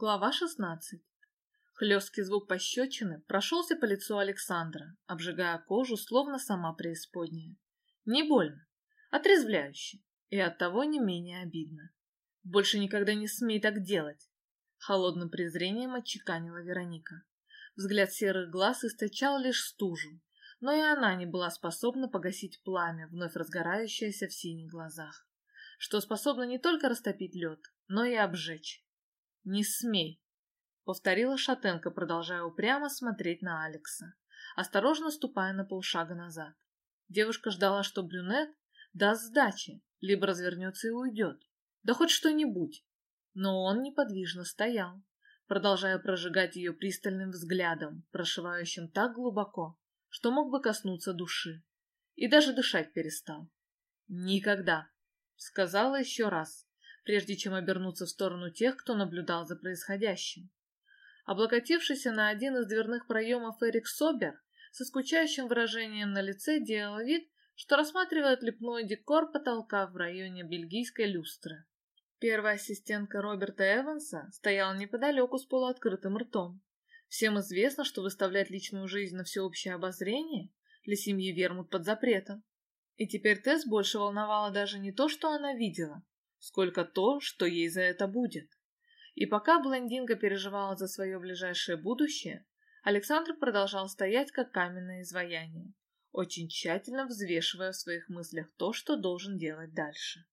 Глава 16. Хлесткий звук пощечины прошелся по лицу Александра, обжигая кожу, словно сама преисподняя. Не больно, отрезвляюще и оттого не менее обидно. Больше никогда не смей так делать. Холодным презрением отчеканила Вероника. Взгляд серых глаз источал лишь стужу, но и она не была способна погасить пламя, вновь разгорающееся в синих глазах, что способно не только растопить лед, но и обжечь. «Не смей!» — повторила Шатенко, продолжая упрямо смотреть на Алекса, осторожно ступая на полшага назад. Девушка ждала, что брюнет даст сдачи, либо развернется и уйдет, да хоть что-нибудь. Но он неподвижно стоял, продолжая прожигать ее пристальным взглядом, прошивающим так глубоко, что мог бы коснуться души. И даже дышать перестал. «Никогда!» — сказала еще раз, прежде чем обернуться в сторону тех, кто наблюдал за происходящим. Облокотившийся на один из дверных проемов Эрик Собер со скучающим выражением на лице делал вид, что рассматривает лепной декор потолка в районе бельгийской люстры. Первая ассистентка Роберта Эванса стояла неподалеку с полуоткрытым ртом. Всем известно, что выставлять личную жизнь на всеобщее обозрение для семьи Вермут под запретом. И теперь Тесс больше волновала даже не то, что она видела, сколько то, что ей за это будет. И пока блондинка переживала за свое ближайшее будущее, Александр продолжал стоять как каменное изваяние, очень тщательно взвешивая в своих мыслях то, что должен делать дальше.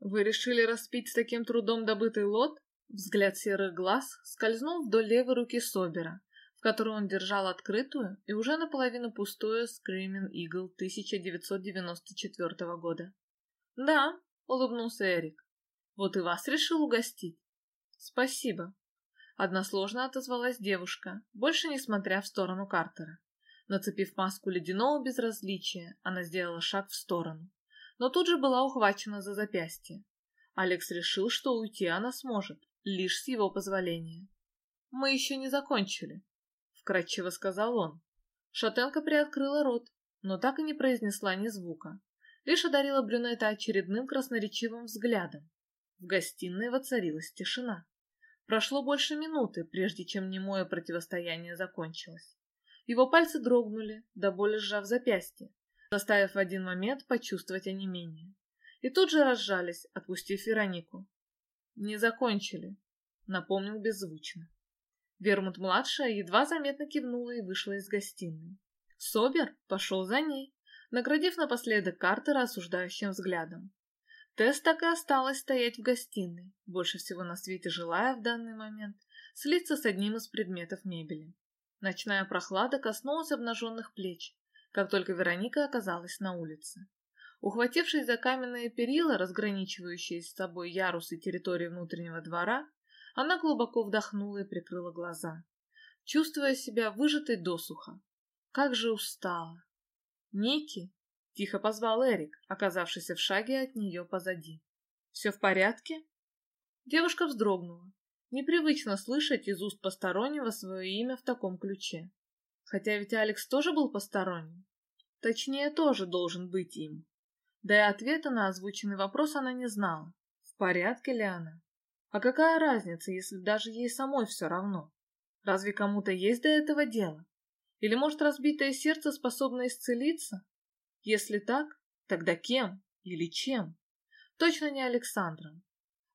«Вы решили распить с таким трудом добытый лот?» Взгляд серых глаз скользнул вдоль левой руки Собера, в которой он держал открытую и уже наполовину пустую Screaming Eagle 1994 года. «Да», — улыбнулся Эрик, вот и вас решил угостить. Спасибо. Односложно отозвалась девушка, больше не смотря в сторону Картера. Нацепив маску ледяного безразличия, она сделала шаг в сторону, но тут же была ухвачена за запястье. Алекс решил, что уйти она сможет, лишь с его позволения. «Мы еще не закончили», — вкратчиво сказал он. Шатенка приоткрыла рот, но так и не произнесла ни звука, лишь одарила брюнета очередным красноречивым взглядом. В гостиной воцарилась тишина. Прошло больше минуты, прежде чем немое противостояние закончилось. Его пальцы дрогнули, до боли сжав запястье, заставив в один момент почувствовать онемение. И тут же разжались, отпустив Веронику. «Не закончили», — напомнил беззвучно. Вермут-младшая едва заметно кивнула и вышла из гостиной. Собер пошел за ней, наградив напоследок Картера осуждающим взглядом. Тесс так и осталась стоять в гостиной, больше всего на свете желая в данный момент слиться с одним из предметов мебели. Ночная прохлада коснулась обнаженных плеч, как только Вероника оказалась на улице. Ухватившись за каменные перила, разграничивающие с собой ярус и территорию внутреннего двора, она глубоко вдохнула и прикрыла глаза, чувствуя себя выжатой досуха. Как же устала! Ники, — тихо позвал Эрик, оказавшийся в шаге от нее позади. «Все в порядке?» Девушка вздрогнула. Непривычно слышать из уст постороннего свое имя в таком ключе. Хотя ведь Алекс тоже был посторонним. Точнее, тоже должен быть им. Да и ответа на озвученный вопрос она не знала. В порядке ли она? А какая разница, если даже ей самой все равно? Разве кому-то есть до этого дело? Или, может, разбитое сердце способно исцелиться? Если так, тогда кем или чем? Точно не Александром.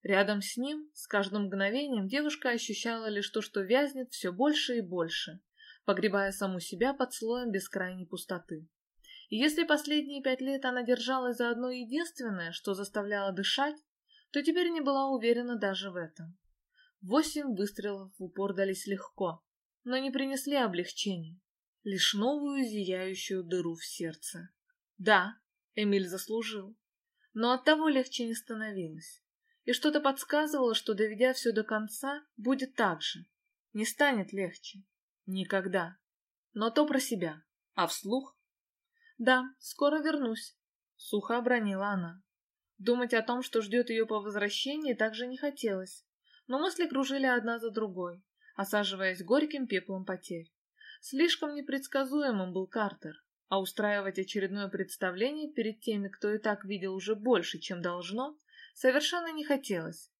Рядом с ним, с каждым мгновением, девушка ощущала лишь то, что вязнет все больше и больше, погребая саму себя под слоем бескрайней пустоты. И если последние пять лет она держалась за одно единственное, что заставляло дышать, то теперь не была уверена даже в этом. Восемь выстрелов в упор дались легко, но не принесли облегчения, лишь новую зияющую дыру в сердце. Да, Эмиль заслужил. Но от того легче не становилось. И что-то подсказывало, что, доведя все до конца, будет так же. Не станет легче. Никогда. Но то про себя. А вслух? Да, скоро вернусь. Сухо обронила она. Думать о том, что ждет ее по возвращении, также не хотелось. Но мысли кружили одна за другой, осаживаясь горьким пеплом потерь. Слишком непредсказуемым был Картер а устраивать очередное представление перед теми, кто и так видел уже больше, чем должно, совершенно не хотелось.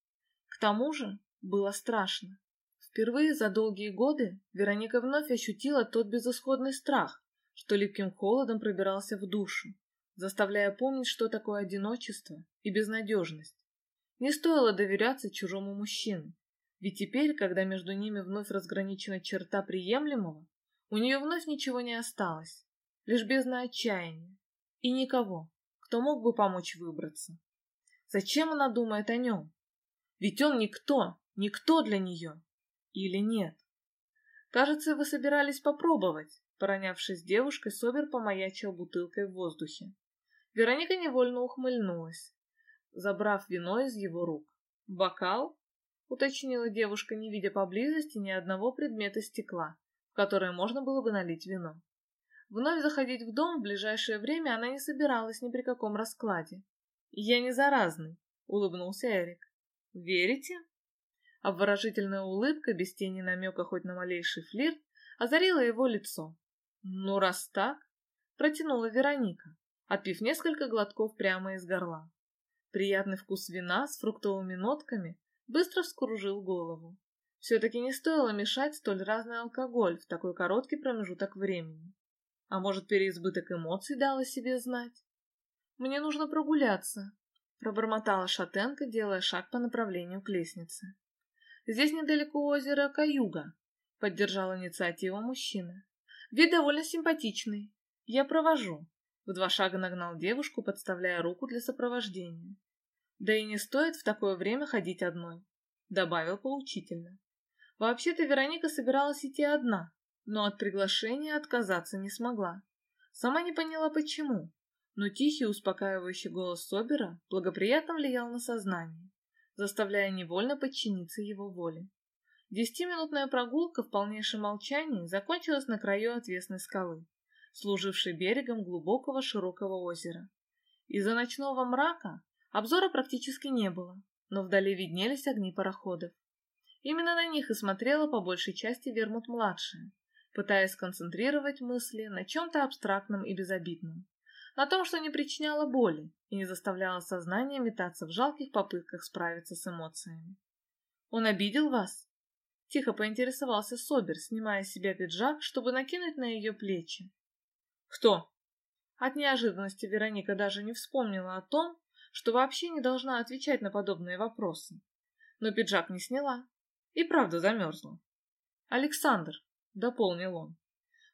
К тому же было страшно. Впервые за долгие годы Вероника вновь ощутила тот безысходный страх, что липким холодом пробирался в душу, заставляя помнить, что такое одиночество и безнадежность. Не стоило доверяться чужому мужчине, ведь теперь, когда между ними вновь разграничена черта приемлемого, у нее вновь ничего не осталось, лишь бездна отчаяния, и никого, кто мог бы помочь выбраться. Зачем она думает о нем? Ведь он никто, никто для нее. Или нет? Кажется, вы собирались попробовать. Поронявшись с девушкой, Собер помаячил бутылкой в воздухе. Вероника невольно ухмыльнулась, забрав вино из его рук. «Бокал?» — уточнила девушка, не видя поблизости ни одного предмета стекла, в которое можно было бы налить вино. Вновь заходить в дом в ближайшее время она не собиралась ни при каком раскладе. «Я не заразный», — улыбнулся Эрик. «Верите?» Обворожительная улыбка, без тени намека хоть на малейший флирт, озарила его лицо. «Ну, раз так...» — протянула Вероника, отпив несколько глотков прямо из горла. Приятный вкус вина с фруктовыми нотками быстро вскружил голову. Все-таки не стоило мешать столь разный алкоголь в такой короткий промежуток времени. А может, переизбыток эмоций дал о себе знать? «Мне нужно прогуляться», — пробормотала шатенка, делая шаг по направлению к лестнице. Здесь недалеко озеро Каюга, поддержал инициативу мужчина. Вид довольно симпатичный. Я провожу. В два шага нагнал девушку, подставляя руку для сопровождения. Да и не стоит в такое время ходить одной, добавил поучительно. Вообще-то Вероника собиралась идти одна, но от приглашения отказаться не смогла. Сама не поняла почему, но тихий успокаивающий голос Собера благоприятно влиял на сознание заставляя невольно подчиниться его воле. Десятиминутная прогулка в полнейшем молчании закончилась на краю отвесной скалы, служившей берегом глубокого широкого озера. Из-за ночного мрака обзора практически не было, но вдали виднелись огни пароходов. Именно на них и смотрела по большей части Вермут-младшая, пытаясь сконцентрировать мысли на чем-то абстрактном и безобидном на том, что не причиняло боли и не заставляло сознание метаться в жалких попытках справиться с эмоциями. «Он обидел вас?» Тихо поинтересовался Собер, снимая с себя пиджак, чтобы накинуть на ее плечи. «Кто?» От неожиданности Вероника даже не вспомнила о том, что вообще не должна отвечать на подобные вопросы. Но пиджак не сняла и правда замерзла. «Александр», — дополнил он.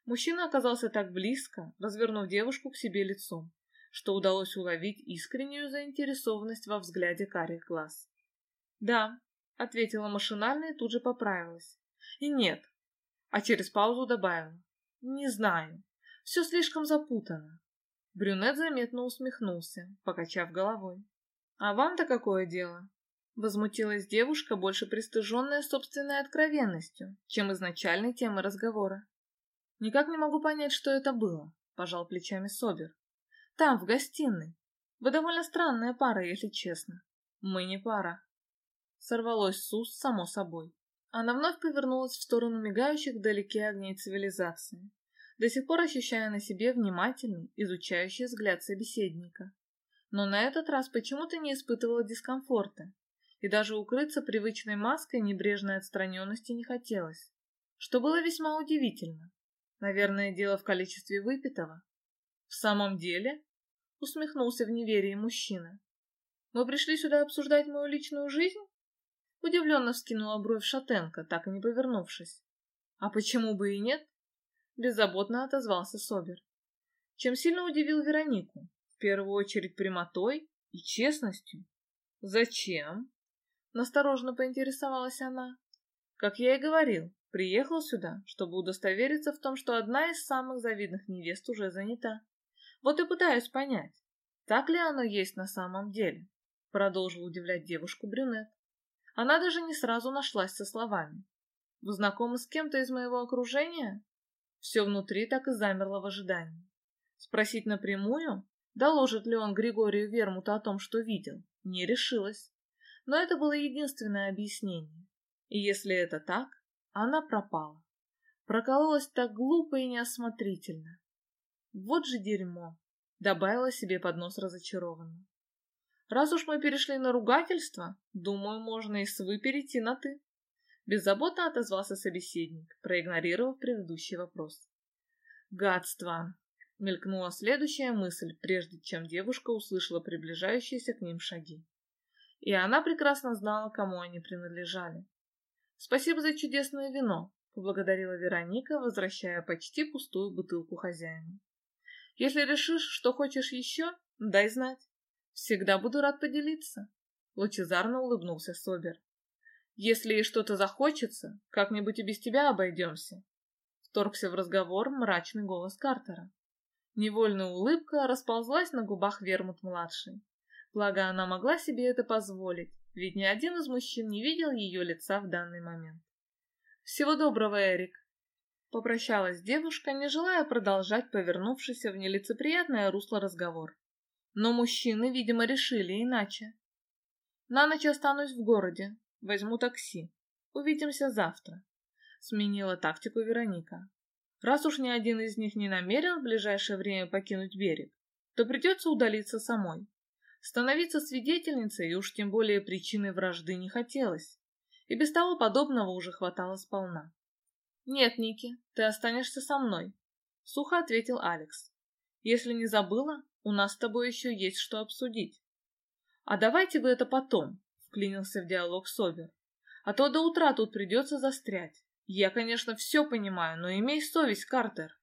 Мужчина оказался так близко, развернув девушку к себе лицом, что удалось уловить искреннюю заинтересованность во взгляде карих глаз. «Да», — ответила машинально и тут же поправилась. «И нет», а через паузу добавила. «Не знаю. Все слишком запутано». Брюнет заметно усмехнулся, покачав головой. «А вам-то какое дело?» Возмутилась девушка, больше пристыженная собственной откровенностью, чем изначальной темой разговора. Никак не могу понять, что это было, пожал плечами Собер. Там, в гостиной. Вы довольно странная пара, если честно. Мы не пара. Сорвалось с уст само собой. Она вновь повернулась в сторону мигающих вдалеке огней цивилизации, до сих пор ощущая на себе внимательный, изучающий взгляд собеседника. Но на этот раз почему-то не испытывала дискомфорта, и даже укрыться привычной маской небрежной отстраненности не хотелось, что было весьма удивительно. Наверное, дело в количестве выпитого. В самом деле? Усмехнулся в неверии мужчина. Мы пришли сюда обсуждать мою личную жизнь? Удивленно вскинула бровь Шатенко, так и не повернувшись. А почему бы и нет? Беззаботно отозвался Собер. Чем сильно удивил Веронику. В первую очередь прямотой и честностью. Зачем? Настороженно поинтересовалась она. Как я и говорил, Приехал сюда, чтобы удостовериться в том, что одна из самых завидных невест уже занята. Вот и пытаюсь понять, так ли оно есть на самом деле, продолжил удивлять девушку брюнет. Она даже не сразу нашлась со словами. Вы знакомы с кем-то из моего окружения? Все внутри так и замерло в ожидании. Спросить напрямую, доложит ли он Григорию Вермуту о том, что видел, не решилась. Но это было единственное объяснение. И если это так, она пропала. Прокололась так глупо и неосмотрительно. Вот же дерьмо, добавила себе под нос разочарованно. Раз уж мы перешли на ругательство, думаю, можно и с «вы» перейти на «ты». Беззаботно отозвался собеседник, проигнорировав предыдущий вопрос. «Гадство!» — мелькнула следующая мысль, прежде чем девушка услышала приближающиеся к ним шаги. И она прекрасно знала, кому они принадлежали. «Спасибо за чудесное вино», — поблагодарила Вероника, возвращая почти пустую бутылку хозяину. «Если решишь, что хочешь еще, дай знать. Всегда буду рад поделиться», — лучезарно улыбнулся Собер. Если ей что-то захочется, как-нибудь и без тебя обойдемся. Вторгся в разговор мрачный голос Картера. Невольная улыбка расползлась на губах Вермут-младший. Благо, она могла себе это позволить, ведь ни один из мужчин не видел ее лица в данный момент. «Всего доброго, Эрик!» Попрощалась девушка, не желая продолжать повернувшийся в нелицеприятное русло разговор. Но мужчины, видимо, решили иначе. «На ночь останусь в городе, Возьму такси. Увидимся завтра. Сменила тактику Вероника. Раз уж ни один из них не намерен в ближайшее время покинуть берег, то придется удалиться самой. Становиться свидетельницей и уж тем более причиной вражды не хотелось. И без того подобного уже хватало сполна. «Нет, Ники, ты останешься со мной», — сухо ответил Алекс. «Если не забыла, у нас с тобой еще есть что обсудить. А давайте вы это потом, вклинился в диалог Собер. А то до утра тут придется застрять. Я, конечно, все понимаю, но имей совесть, Картер.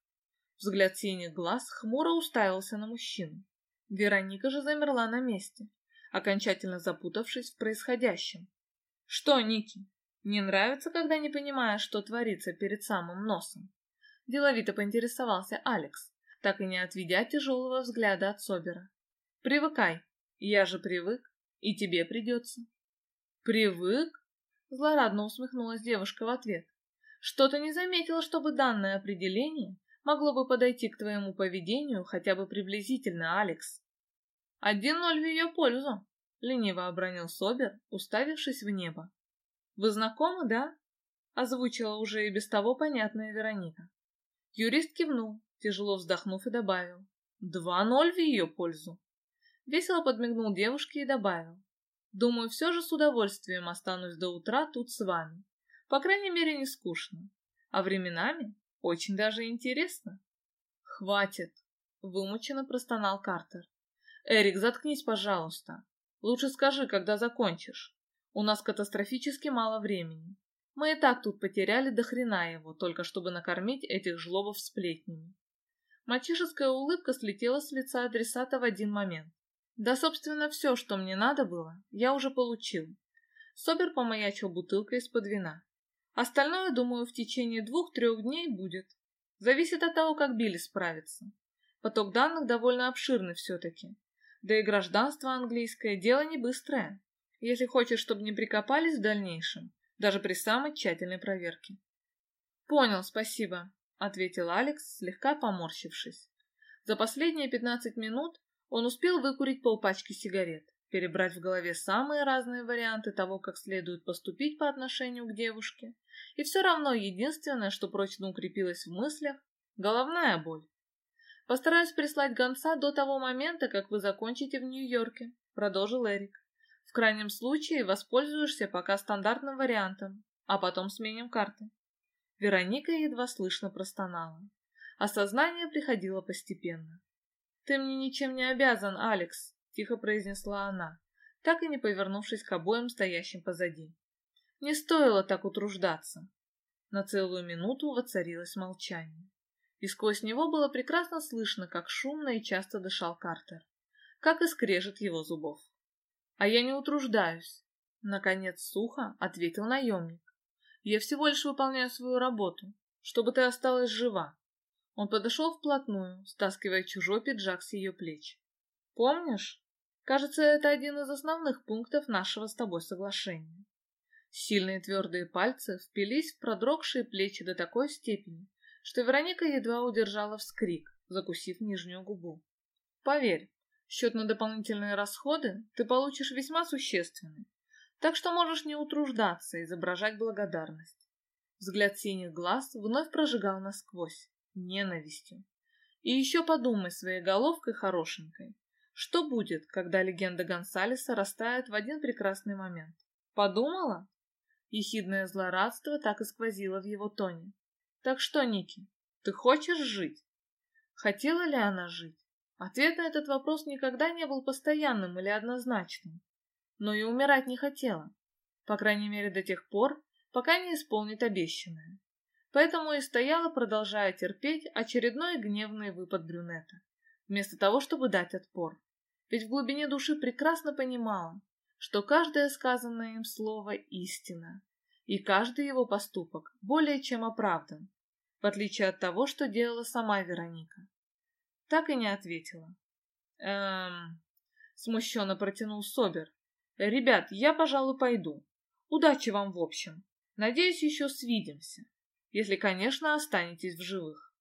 Взгляд синих глаз хмуро уставился на мужчину. Вероника же замерла на месте, окончательно запутавшись в происходящем. Что, Ники, не нравится, когда не понимаешь, что творится перед самым носом? Деловито поинтересовался Алекс, так и не отведя тяжелого взгляда от Собера. Привыкай, я же привык, и тебе придется. «Привык?» — злорадно усмехнулась девушка в ответ. «Что-то не заметила, чтобы данное определение могло бы подойти к твоему поведению хотя бы приблизительно, Алекс». «Один ноль в ее пользу», — лениво обронил Собер, уставившись в небо. «Вы знакомы, да?» — озвучила уже и без того понятная Вероника. Юрист кивнул, тяжело вздохнув и добавил. «Два ноль в ее пользу». Весело подмигнул девушке и добавил. Думаю, все же с удовольствием останусь до утра тут с вами. По крайней мере, не скучно. А временами очень даже интересно. Хватит, вымученно простонал Картер. Эрик, заткнись, пожалуйста. Лучше скажи, когда закончишь. У нас катастрофически мало времени. Мы и так тут потеряли до хрена его, только чтобы накормить этих жлобов сплетнями. Мальчишеская улыбка слетела с лица адресата в один момент. Да, собственно, все, что мне надо было, я уже получил. Собер помаячил бутылкой из-под вина. Остальное, думаю, в течение двух-трех дней будет. Зависит от того, как Билли справится. Поток данных довольно обширный все-таки. Да и гражданство английское дело не быстрое, если хочешь, чтобы не прикопались в дальнейшем, даже при самой тщательной проверке. «Понял, спасибо», — ответил Алекс, слегка поморщившись. За последние пятнадцать минут он успел выкурить полпачки сигарет, перебрать в голове самые разные варианты того, как следует поступить по отношению к девушке, и все равно единственное, что прочно укрепилось в мыслях — головная боль. «Постараюсь прислать гонца до того момента, как вы закончите в Нью-Йорке», — продолжил Эрик. «В крайнем случае воспользуешься пока стандартным вариантом, а потом сменим карты». Вероника едва слышно простонала. Осознание приходило постепенно. «Ты мне ничем не обязан, Алекс», — тихо произнесла она, так и не повернувшись к обоим стоящим позади. «Не стоило так утруждаться». На целую минуту воцарилось молчание. И сквозь него было прекрасно слышно, как шумно и часто дышал Картер, как и скрежет его зубов. «А я не утруждаюсь», — наконец сухо ответил наемник. «Я всего лишь выполняю свою работу, чтобы ты осталась жива. Он подошел вплотную, стаскивая чужой пиджак с ее плеч. «Помнишь? Кажется, это один из основных пунктов нашего с тобой соглашения». Сильные твердые пальцы впились в продрогшие плечи до такой степени, что Вероника едва удержала вскрик, закусив нижнюю губу. «Поверь, счет на дополнительные расходы ты получишь весьма существенный, так что можешь не утруждаться изображать благодарность». Взгляд синих глаз вновь прожигал насквозь ненавистью. И еще подумай своей головкой хорошенькой, что будет, когда легенда Гонсалеса растает в один прекрасный момент. Подумала? Ехидное злорадство так и сквозило в его тоне. «Так что, Ники, ты хочешь жить?» Хотела ли она жить? Ответ на этот вопрос никогда не был постоянным или однозначным. Но и умирать не хотела. По крайней мере, до тех пор, пока не исполнит обещанное. Поэтому и стояла, продолжая терпеть очередной гневный выпад брюнета, вместо того, чтобы дать отпор. Ведь в глубине души прекрасно понимала, что каждое сказанное им слово — истина, и каждый его поступок более чем оправдан, в отличие от того, что делала сама Вероника. Так и не ответила. «Эм...» — смущенно протянул Собер. «Ребят, я, пожалуй, пойду. Удачи вам в общем. Надеюсь, еще свидимся. Если, конечно, останетесь в живых».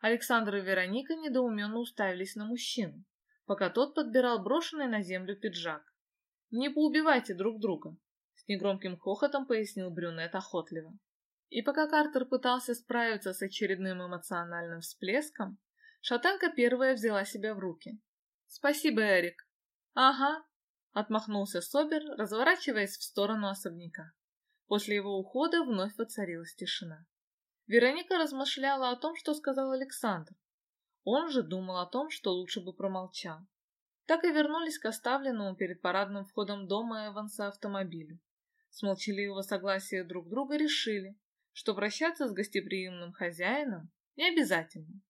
Александр и Вероника недоуменно уставились на мужчину, пока тот подбирал брошенный на землю пиджак. «Не поубивайте друг друга», — с негромким хохотом пояснил брюнет охотливо. И пока Картер пытался справиться с очередным эмоциональным всплеском, шатенка первая взяла себя в руки. «Спасибо, Эрик». «Ага», — отмахнулся Собер, разворачиваясь в сторону особняка. После его ухода вновь воцарилась тишина. Вероника размышляла о том, что сказал Александр. Он же думал о том, что лучше бы промолчал так и вернулись к оставленному перед парадным входом дома Эванса автомобилю. С молчаливого согласия друг друга решили, что прощаться с гостеприимным хозяином не обязательно.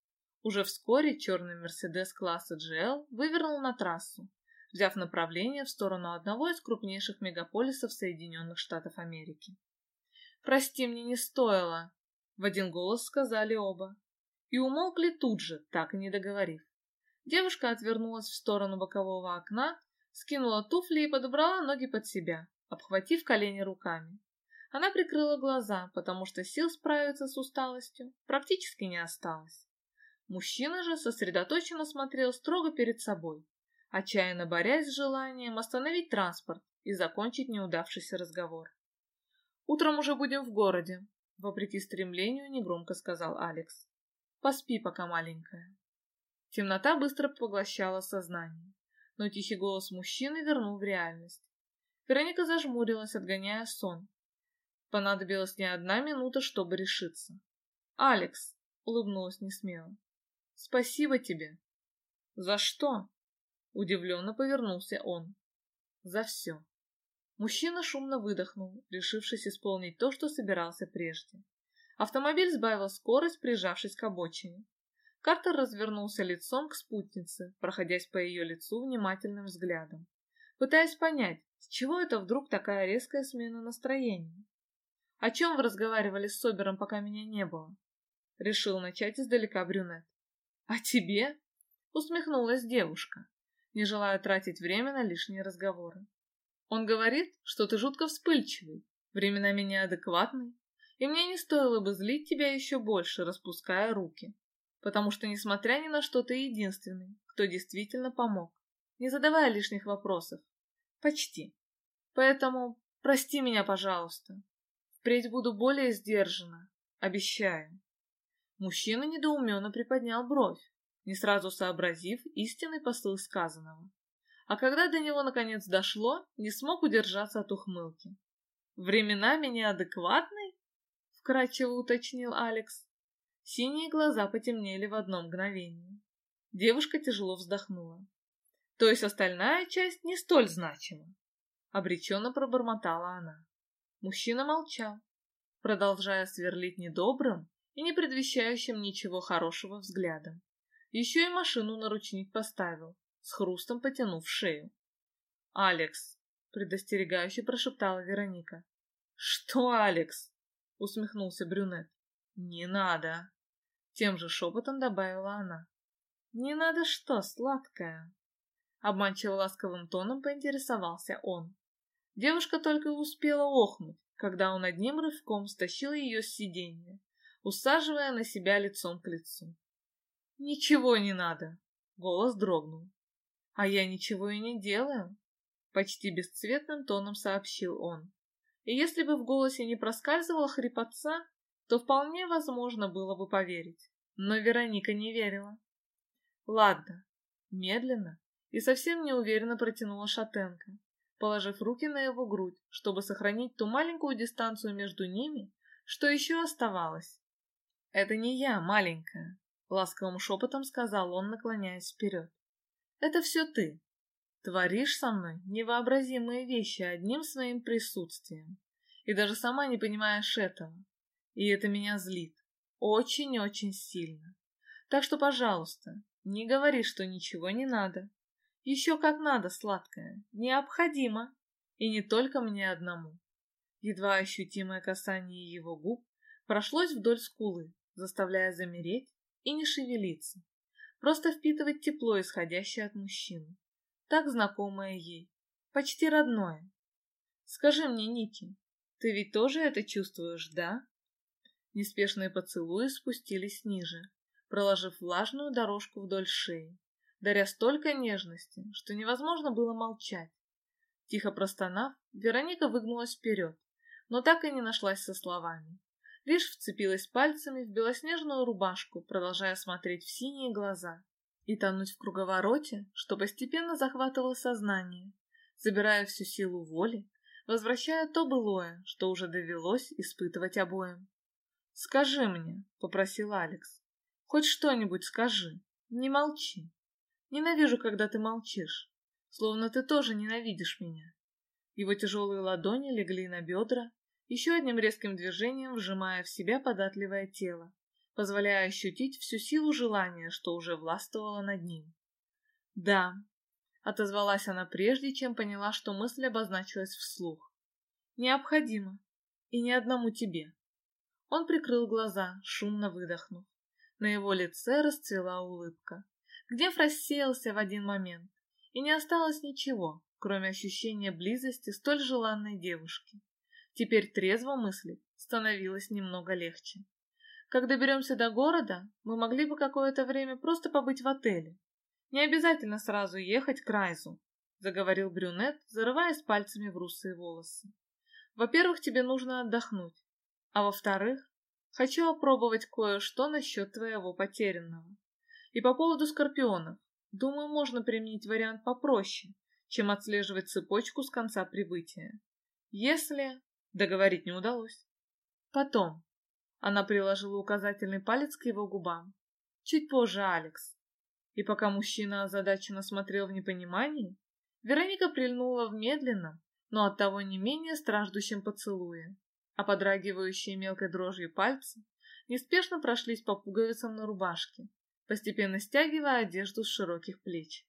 Уже вскоре черный Мерседес класса GL вывернул на трассу, взяв направление в сторону одного из крупнейших мегаполисов Соединенных Штатов Америки. «Прости, мне не стоило», — в один голос сказали оба. И умолкли тут же, так и не договорив. Девушка отвернулась в сторону бокового окна, скинула туфли и подобрала ноги под себя, обхватив колени руками. Она прикрыла глаза, потому что сил справиться с усталостью практически не осталось. Мужчина же сосредоточенно смотрел строго перед собой, отчаянно борясь с желанием остановить транспорт и закончить неудавшийся разговор. «Утром уже будем в городе», — вопреки стремлению негромко сказал Алекс. «Поспи пока, маленькая». Темнота быстро поглощала сознание, но тихий голос мужчины вернул в реальность. Вероника зажмурилась, отгоняя сон. Понадобилась не одна минута, чтобы решиться. «Алекс!» — улыбнулась несмело. «Спасибо тебе!» «За что?» — удивленно повернулся он. «За все!» Мужчина шумно выдохнул, решившись исполнить то, что собирался прежде. Автомобиль сбавил скорость, прижавшись к обочине. Картер развернулся лицом к спутнице, проходясь по ее лицу внимательным взглядом, пытаясь понять, с чего это вдруг такая резкая смена настроения. «О чем вы разговаривали с Собером, пока меня не было?» Решил начать издалека брюнет. «А тебе?» — усмехнулась девушка, не желая тратить время на лишние разговоры. «Он говорит, что ты жутко вспыльчивый, временами неадекватный, и мне не стоило бы злить тебя еще больше, распуская руки потому что, несмотря ни на что, ты единственный, кто действительно помог, не задавая лишних вопросов. Почти. Поэтому прости меня, пожалуйста. Впредь буду более сдержана. Обещаю. Мужчина недоуменно приподнял бровь, не сразу сообразив истинный посыл сказанного. А когда до него наконец дошло, не смог удержаться от ухмылки. «Временами неадекватный?» — вкратчиво уточнил Алекс. Синие глаза потемнели в одно мгновение. Девушка тяжело вздохнула. То есть остальная часть не столь значима. Обреченно пробормотала она. Мужчина молчал, продолжая сверлить недобрым и не предвещающим ничего хорошего взглядом. Еще и машину на ручник поставил, с хрустом потянув шею. «Алекс!» — предостерегающе прошептала Вероника. «Что, Алекс?» — усмехнулся брюнет. «Не надо!» Тем же шепотом добавила она. «Не надо что, сладкая?» Обманчиво ласковым тоном поинтересовался он. Девушка только успела охнуть, когда он одним рывком стащил ее с сиденья, усаживая на себя лицом к лицу. «Ничего не надо!» — голос дрогнул. «А я ничего и не делаю!» — почти бесцветным тоном сообщил он. И если бы в голосе не проскальзывала хрипотца, то вполне возможно было бы поверить. Но Вероника не верила. Ладно, медленно и совсем неуверенно протянула Шатенко, положив руки на его грудь, чтобы сохранить ту маленькую дистанцию между ними, что еще оставалось. «Это не я, маленькая», — ласковым шепотом сказал он, наклоняясь вперед. «Это все ты. Творишь со мной невообразимые вещи одним своим присутствием, и даже сама не понимаешь этого. И это меня злит. Очень-очень сильно. Так что, пожалуйста, не говори, что ничего не надо. Еще как надо, сладкое. Необходимо. И не только мне одному. Едва ощутимое касание его губ прошлось вдоль скулы, заставляя замереть и не шевелиться. Просто впитывать тепло, исходящее от мужчины. Так знакомое ей. Почти родное. Скажи мне, Ники, ты ведь тоже это чувствуешь, да? Неспешные поцелуи спустились ниже, проложив влажную дорожку вдоль шеи, даря столько нежности, что невозможно было молчать. Тихо простонав, Вероника выгнулась вперед, но так и не нашлась со словами. Лишь вцепилась пальцами в белоснежную рубашку, продолжая смотреть в синие глаза и тонуть в круговороте, что постепенно захватывало сознание, забирая всю силу воли, возвращая то былое, что уже довелось испытывать обоим. «Скажи мне», — попросил Алекс, — «хоть что-нибудь скажи, не молчи. Ненавижу, когда ты молчишь, словно ты тоже ненавидишь меня». Его тяжелые ладони легли на бедра, еще одним резким движением вжимая в себя податливое тело, позволяя ощутить всю силу желания, что уже властвовало над ним. «Да», — отозвалась она прежде, чем поняла, что мысль обозначилась вслух. «Необходимо. И ни одному тебе». Он прикрыл глаза, шумно выдохнув. На его лице расцвела улыбка. Гнев рассеялся в один момент, и не осталось ничего, кроме ощущения близости столь желанной девушки. Теперь трезво мыслить становилось немного легче. Как доберемся до города, мы могли бы какое-то время просто побыть в отеле. Не обязательно сразу ехать к Райзу, заговорил брюнет, зарываясь пальцами в русые волосы. Во-первых, тебе нужно отдохнуть, а во-вторых, хочу опробовать кое-что насчет твоего потерянного. И по поводу скорпионов, думаю, можно применить вариант попроще, чем отслеживать цепочку с конца прибытия. Если Договорить не удалось. Потом. Она приложила указательный палец к его губам. Чуть позже, Алекс. И пока мужчина озадаченно смотрел в непонимании, Вероника прильнула в медленном, но оттого не менее страждущем поцелуе, а подрагивающие мелкой дрожью пальцы неспешно прошлись по пуговицам на рубашке, постепенно стягивая одежду с широких плеч.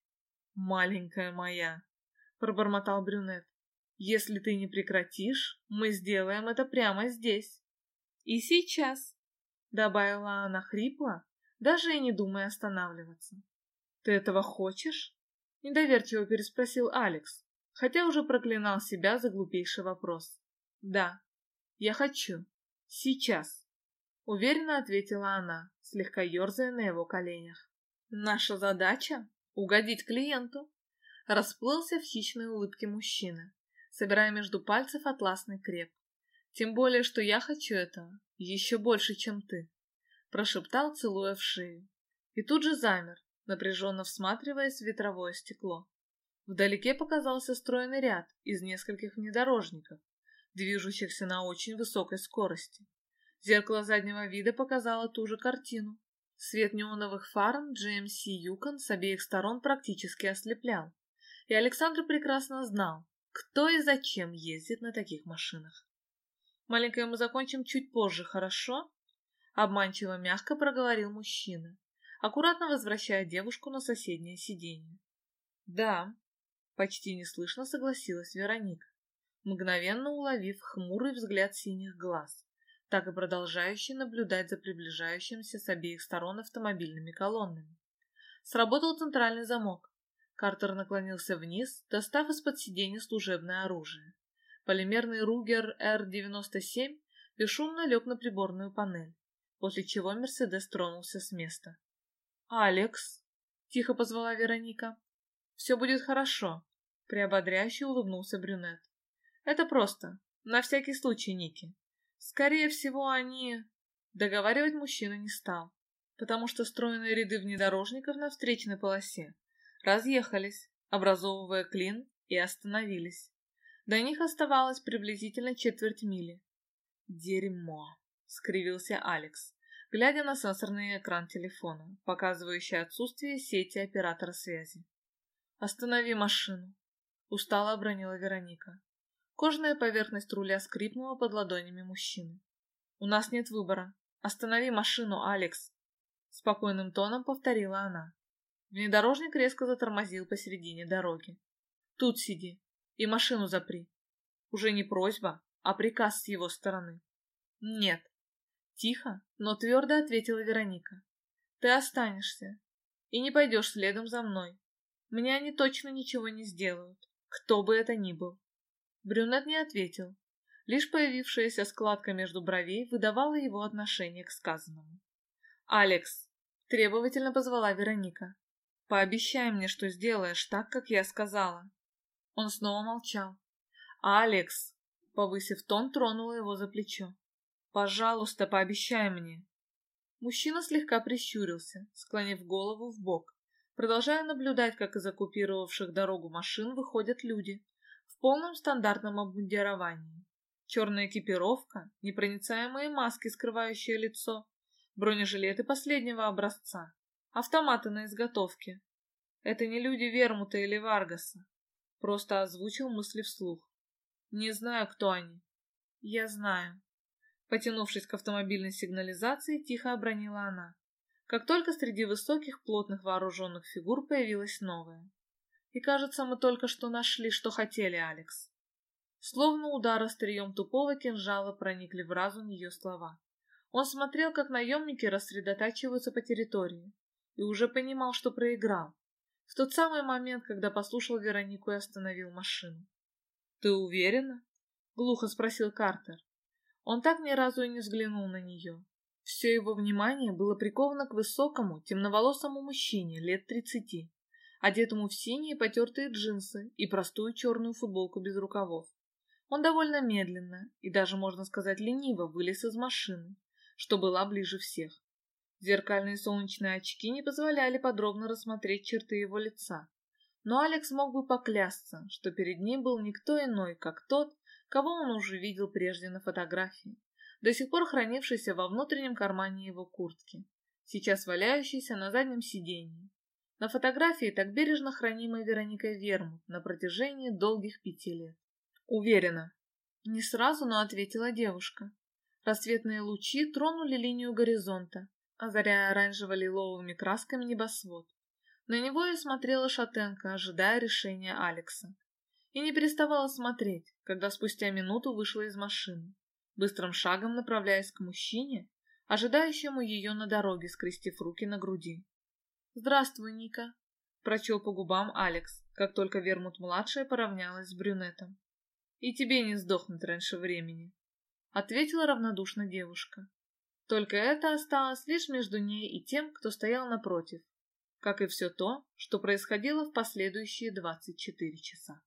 «Маленькая моя!» — пробормотал брюнет. Если ты не прекратишь, мы сделаем это прямо здесь. И сейчас, — добавила она хрипло, даже и не думая останавливаться. Ты этого хочешь? Недоверчиво переспросил Алекс, хотя уже проклинал себя за глупейший вопрос. Да, я хочу. Сейчас. Уверенно ответила она, слегка ерзая на его коленях. Наша задача — угодить клиенту. Расплылся в хищной улыбке мужчины собирая между пальцев атласный креп. Тем более, что я хочу этого еще больше, чем ты, прошептал, целуя в шею. И тут же замер, напряженно всматриваясь в ветровое стекло. Вдалеке показался стройный ряд из нескольких внедорожников, движущихся на очень высокой скорости. Зеркало заднего вида показало ту же картину. Свет неоновых фар GMC Yukon с обеих сторон практически ослеплял. И Александр прекрасно знал, кто и зачем ездит на таких машинах. Маленькое мы закончим чуть позже, хорошо? Обманчиво мягко проговорил мужчина, аккуратно возвращая девушку на соседнее сиденье. Да, почти неслышно согласилась Вероника, мгновенно уловив хмурый взгляд синих глаз, так и продолжающий наблюдать за приближающимся с обеих сторон автомобильными колоннами. Сработал центральный замок, Картер наклонился вниз, достав из-под сиденья служебное оружие. Полимерный Ругер Р-97 бесшумно лег на приборную панель, после чего Мерседес тронулся с места. «Алекс!» — тихо позвала Вероника. «Все будет хорошо», — приободряюще улыбнулся брюнет. «Это просто. На всякий случай, Ники. Скорее всего, они...» Договаривать мужчина не стал, потому что стройные ряды внедорожников на встречной полосе разъехались, образовывая клин, и остановились. До них оставалось приблизительно четверть мили. «Дерьмо!» — скривился Алекс, глядя на сенсорный экран телефона, показывающий отсутствие сети оператора связи. «Останови машину!» — устало обронила Вероника. Кожаная поверхность руля скрипнула под ладонями мужчины. «У нас нет выбора. Останови машину, Алекс!» Спокойным тоном повторила она. Внедорожник резко затормозил посередине дороги. «Тут сиди и машину запри». Уже не просьба, а приказ с его стороны. «Нет». Тихо, но твердо ответила Вероника. «Ты останешься и не пойдешь следом за мной. Мне они точно ничего не сделают, кто бы это ни был». Брюнет не ответил, Лишь появившаяся складка между бровей выдавала его отношение к сказанному. «Алекс!» — требовательно позвала Вероника. «Пообещай мне, что сделаешь так, как я сказала». Он снова молчал. «Алекс!» — повысив тон, тронула его за плечо. «Пожалуйста, пообещай мне». Мужчина слегка прищурился, склонив голову в бок, продолжая наблюдать, как из оккупировавших дорогу машин выходят люди в полном стандартном обмундировании черная экипировка, непроницаемые маски, скрывающие лицо, бронежилеты последнего образца, автоматы на изготовке. Это не люди Вермута или Варгаса. Просто озвучил мысли вслух. Не знаю, кто они. Я знаю. Потянувшись к автомобильной сигнализации, тихо обронила она. Как только среди высоких, плотных вооруженных фигур появилась новая. И кажется, мы только что нашли, что хотели, Алекс. Словно удар острием тупого кинжала проникли в разум ее слова. Он смотрел, как наемники рассредотачиваются по территории, и уже понимал, что проиграл. В тот самый момент, когда послушал Веронику и остановил машину. «Ты уверена?» — глухо спросил Картер. Он так ни разу и не взглянул на нее. Все его внимание было приковано к высокому, темноволосому мужчине лет тридцати, одетому в синие потертые джинсы и простую черную футболку без рукавов. Он довольно медленно и даже, можно сказать, лениво вылез из машины, что была ближе всех. Зеркальные солнечные очки не позволяли подробно рассмотреть черты его лица, но Алекс мог бы поклясться, что перед ним был никто иной, как тот, кого он уже видел прежде на фотографии, до сих пор хранившийся во внутреннем кармане его куртки, сейчас валяющийся на заднем сиденье. На фотографии так бережно хранимой Вероникой Вермут на протяжении долгих пяти лет. Уверена. Не сразу, но ответила девушка. Рассветные лучи тронули линию горизонта, озаряя оранжево-лиловыми красками небосвод. На него и смотрела шатенка, ожидая решения Алекса. И не переставала смотреть, когда спустя минуту вышла из машины, быстрым шагом направляясь к мужчине, ожидающему ее на дороге, скрестив руки на груди. «Здравствуй, Ника», — прочел по губам Алекс, как только Вермут-младшая поравнялась с брюнетом. И тебе не сдохнуть раньше времени, — ответила равнодушно девушка. Только это осталось лишь между ней и тем, кто стоял напротив, как и все то, что происходило в последующие двадцать четыре часа.